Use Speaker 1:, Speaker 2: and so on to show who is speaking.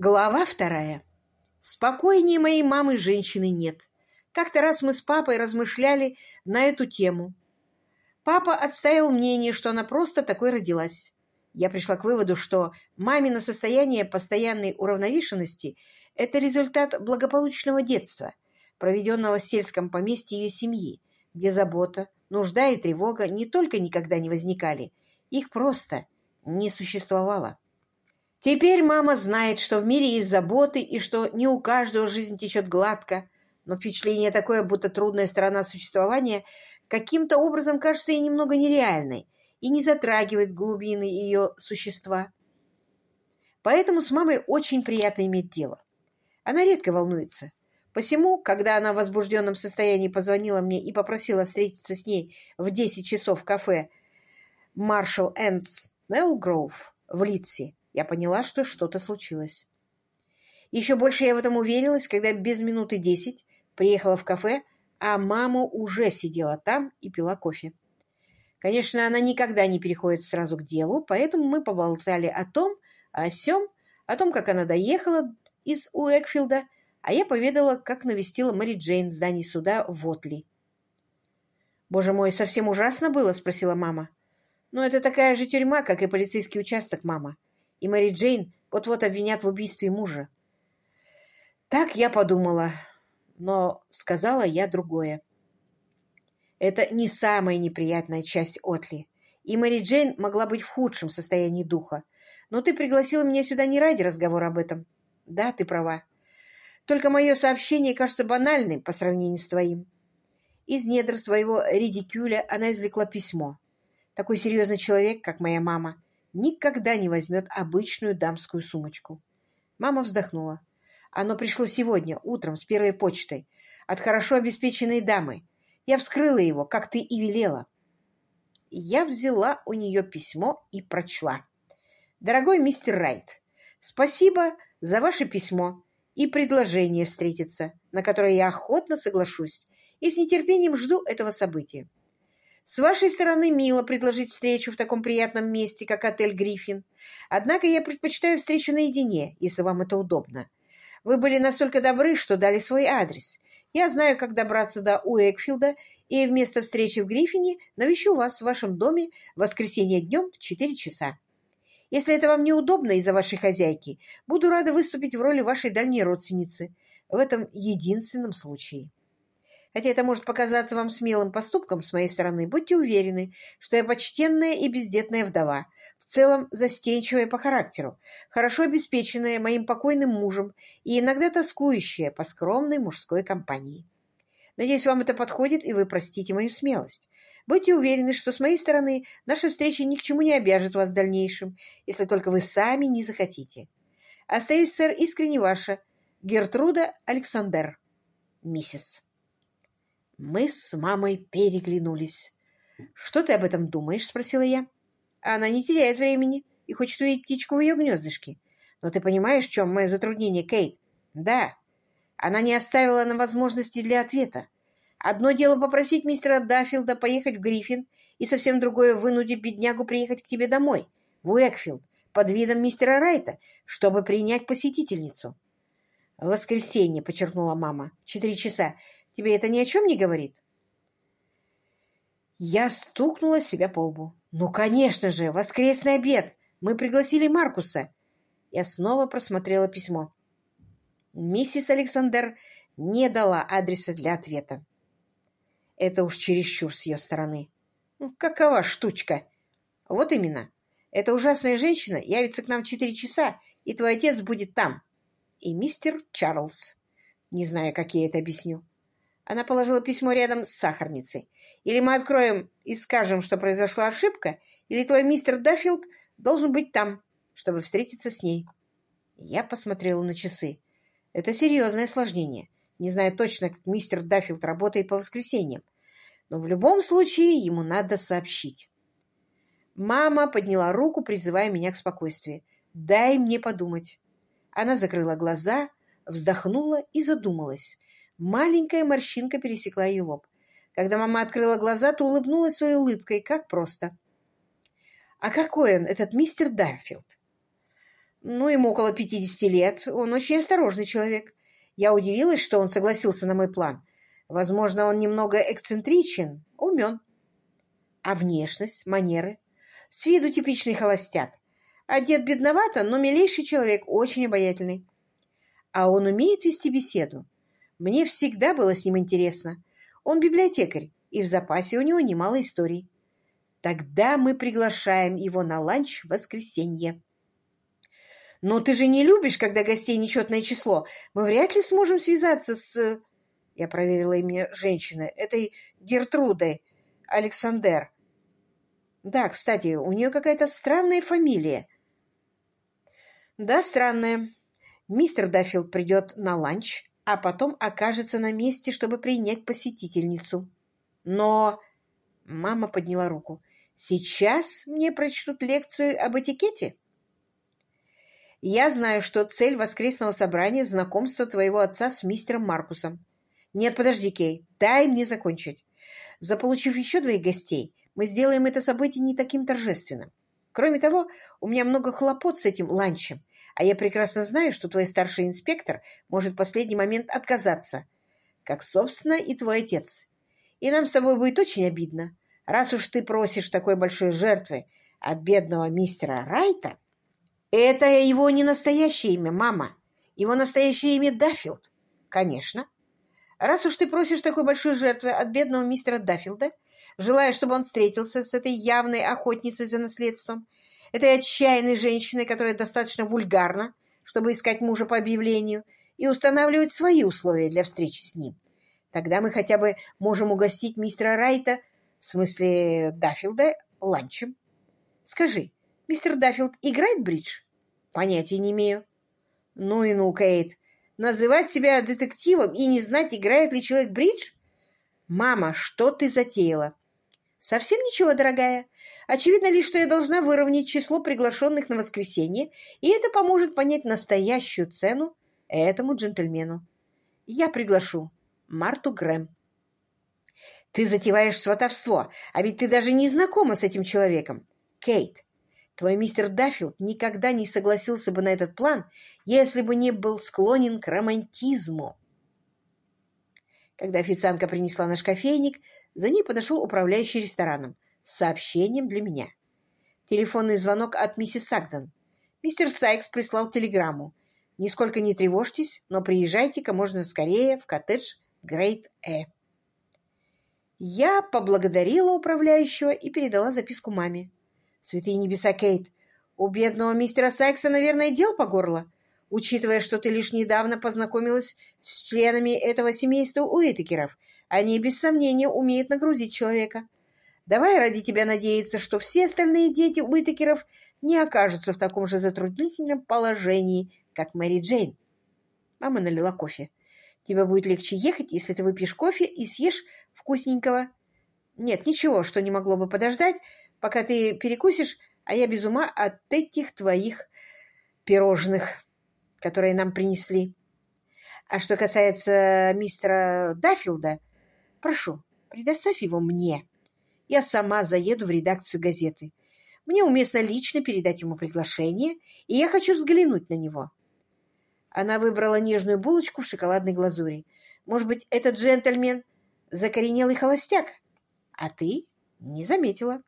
Speaker 1: Глава вторая. Спокойнее моей мамы женщины нет. Как-то раз мы с папой размышляли на эту тему. Папа отставил мнение, что она просто такой родилась. Я пришла к выводу, что мамино состояние постоянной уравновешенности – это результат благополучного детства, проведенного в сельском поместье ее семьи, где забота, нужда и тревога не только никогда не возникали, их просто не существовало. Теперь мама знает, что в мире есть заботы и что не у каждого жизнь течет гладко, но впечатление такое, будто трудная сторона существования каким-то образом кажется ей немного нереальной и не затрагивает глубины ее существа. Поэтому с мамой очень приятно иметь дело. Она редко волнуется. Посему, когда она в возбужденном состоянии позвонила мне и попросила встретиться с ней в 10 часов в кафе «Маршалл Эндс Неллгроув» в Литсе, я поняла, что что-то случилось. Еще больше я в этом уверилась, когда без минуты десять приехала в кафе, а мама уже сидела там и пила кофе. Конечно, она никогда не переходит сразу к делу, поэтому мы поболтали о том, о сём, о том, как она доехала из Уэкфилда, а я поведала, как навестила Мэри Джейн в здании суда в Отли. «Боже мой, совсем ужасно было?» — спросила мама. «Ну, это такая же тюрьма, как и полицейский участок, мама и Мэри Джейн вот-вот обвинят в убийстве мужа. Так я подумала, но сказала я другое. Это не самая неприятная часть Отли, и Мэри Джейн могла быть в худшем состоянии духа. Но ты пригласила меня сюда не ради разговора об этом. Да, ты права. Только мое сообщение кажется банальным по сравнению с твоим. Из недр своего редикюля она извлекла письмо. Такой серьезный человек, как моя мама, никогда не возьмет обычную дамскую сумочку. Мама вздохнула. Оно пришло сегодня, утром, с первой почтой, от хорошо обеспеченной дамы. Я вскрыла его, как ты и велела. Я взяла у нее письмо и прочла. «Дорогой мистер Райт, спасибо за ваше письмо и предложение встретиться, на которое я охотно соглашусь, и с нетерпением жду этого события. С вашей стороны мило предложить встречу в таком приятном месте, как отель «Гриффин». Однако я предпочитаю встречу наедине, если вам это удобно. Вы были настолько добры, что дали свой адрес. Я знаю, как добраться до Уэкфилда, и вместо встречи в Гриффине навещу вас в вашем доме в воскресенье днем в четыре часа. Если это вам неудобно из-за вашей хозяйки, буду рада выступить в роли вашей дальней родственницы в этом единственном случае. Хотя это может показаться вам смелым поступком с моей стороны, будьте уверены, что я почтенная и бездетная вдова, в целом застенчивая по характеру, хорошо обеспеченная моим покойным мужем и иногда тоскующая по скромной мужской компании. Надеюсь, вам это подходит, и вы простите мою смелость. Будьте уверены, что с моей стороны наша встреча ни к чему не обяжет вас в дальнейшем, если только вы сами не захотите. Остаюсь, сэр, искренне ваша, Гертруда Александр, миссис. Мы с мамой переглянулись. «Что ты об этом думаешь?» — спросила я. «Она не теряет времени и хочет увидеть птичку в ее гнездышке. Но ты понимаешь, в чем мое затруднение, Кейт?» «Да. Она не оставила нам возможности для ответа. Одно дело попросить мистера Даффилда поехать в Гриффин, и совсем другое — вынудить беднягу приехать к тебе домой, в Уэкфилд, под видом мистера Райта, чтобы принять посетительницу». «В воскресенье», — подчеркнула мама, — «четыре часа. Тебе это ни о чем не говорит?» Я стукнула себя по лбу. «Ну, конечно же, воскресный обед! Мы пригласили Маркуса!» Я снова просмотрела письмо. Миссис Александр не дала адреса для ответа. Это уж чересчур с ее стороны. Ну, какова штучка? Вот именно. Эта ужасная женщина явится к нам в четыре часа, и твой отец будет там. И мистер Чарльз. Не знаю, как я это объясню. Она положила письмо рядом с сахарницей. Или мы откроем и скажем, что произошла ошибка, или твой мистер Даффилд должен быть там, чтобы встретиться с ней. Я посмотрела на часы. Это серьезное осложнение. Не знаю точно, как мистер Даффилд работает по воскресеньям. Но в любом случае ему надо сообщить. Мама подняла руку, призывая меня к спокойствию. «Дай мне подумать». Она закрыла глаза, вздохнула и задумалась. Маленькая морщинка пересекла ее лоб. Когда мама открыла глаза, то улыбнулась своей улыбкой, как просто. «А какой он, этот мистер Дарфилд?» Ну, ему около пятидесяти лет. Он очень осторожный человек. Я удивилась, что он согласился на мой план. Возможно, он немного эксцентричен, умен. А внешность, манеры? С виду типичный холостяк. Одет бедновато, но милейший человек, очень обаятельный. А он умеет вести беседу. Мне всегда было с ним интересно. Он библиотекарь, и в запасе у него немало историй. Тогда мы приглашаем его на ланч в воскресенье. Но ты же не любишь, когда гостей нечетное число. Мы вряд ли сможем связаться с... Я проверила имя женщины. Этой Гертрудой Александр. Да, кстати, у нее какая-то странная фамилия. Да, странная. Мистер Даффилд придет на ланч, а потом окажется на месте, чтобы принять посетительницу. Но... Мама подняла руку. Сейчас мне прочтут лекцию об этикете? Я знаю, что цель воскресного собрания — знакомство твоего отца с мистером Маркусом. Нет, подожди, Кей, дай мне закончить. Заполучив еще двоих гостей, мы сделаем это событие не таким торжественным. Кроме того, у меня много хлопот с этим ланчем, а я прекрасно знаю, что твой старший инспектор может в последний момент отказаться, как, собственно, и твой отец. И нам с тобой будет очень обидно, раз уж ты просишь такой большой жертвы от бедного мистера Райта, это его не настоящее имя, мама. Его настоящее имя Даффилд. Конечно. Раз уж ты просишь такой большой жертвы от бедного мистера Даффилда, желая, чтобы он встретился с этой явной охотницей за наследством, этой отчаянной женщиной, которая достаточно вульгарна, чтобы искать мужа по объявлению и устанавливать свои условия для встречи с ним, тогда мы хотя бы можем угостить мистера Райта, в смысле Даффилда, ланчем. Скажи, Мистер Даффилд играет бридж? Понятия не имею. Ну и ну, Кейт. Называть себя детективом и не знать, играет ли человек бридж? Мама, что ты затеяла? Совсем ничего, дорогая. Очевидно лишь, что я должна выровнять число приглашенных на воскресенье, и это поможет понять настоящую цену этому джентльмену. Я приглашу Марту Грэм. Ты затеваешь сватовство, а ведь ты даже не знакома с этим человеком. Кейт, Твой мистер Даффилд никогда не согласился бы на этот план, если бы не был склонен к романтизму. Когда официантка принесла наш кофейник, за ней подошел управляющий рестораном с сообщением для меня. Телефонный звонок от миссис Сагден. Мистер Сайкс прислал телеграмму. «Нисколько не тревожьтесь, но приезжайте как можно скорее в коттедж Грейт Э». Я поблагодарила управляющего и передала записку маме. Святые небеса, Кейт, у бедного мистера Сайкса, наверное, дел по горло, учитывая, что ты лишь недавно познакомилась с членами этого семейства Уитакеров. Они, без сомнения, умеют нагрузить человека. Давай ради тебя надеяться, что все остальные дети Уитакеров не окажутся в таком же затруднительном положении, как Мэри Джейн. Мама налила кофе. Тебе будет легче ехать, если ты выпьешь кофе и съешь вкусненького. Нет, ничего, что не могло бы подождать, пока ты перекусишь, а я без ума от этих твоих пирожных, которые нам принесли. А что касается мистера Даффилда, прошу, предоставь его мне. Я сама заеду в редакцию газеты. Мне уместно лично передать ему приглашение, и я хочу взглянуть на него. Она выбрала нежную булочку в шоколадной глазури. Может быть, этот джентльмен закоренелый холостяк, а ты не заметила.